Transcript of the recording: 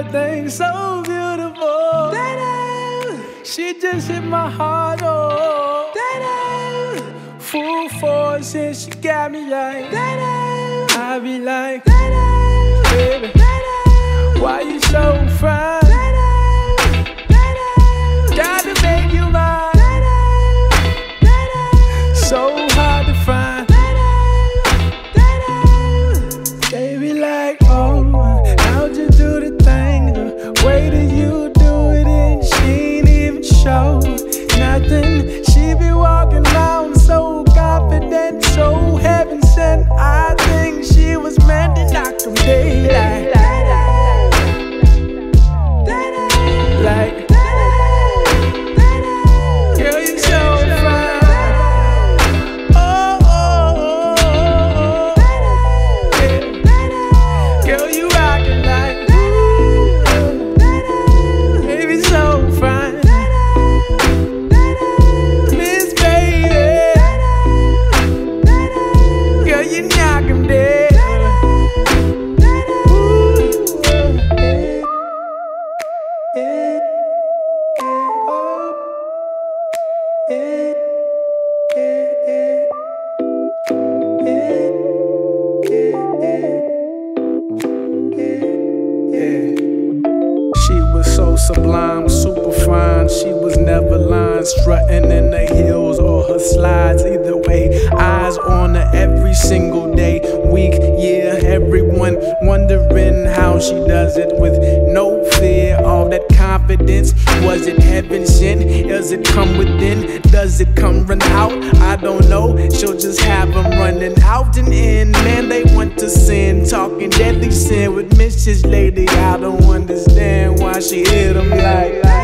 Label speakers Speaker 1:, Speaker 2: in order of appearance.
Speaker 1: Saw that thing so beautiful. She just hit my heart, oh. Full force, and she got me like I be like, baby, why you so fine? Strutting in the heels or her slides. Either way, eyes on her every single day, week, year. Everyone wondering how she does it with no fear. All that confidence. Was it heaven sent? Does it come within? Does it come run out? I don't know. She'll just have them running out and in. Man, they want to sin, talking deadly sin with Mrs. Lady. I don't understand why she hit them like.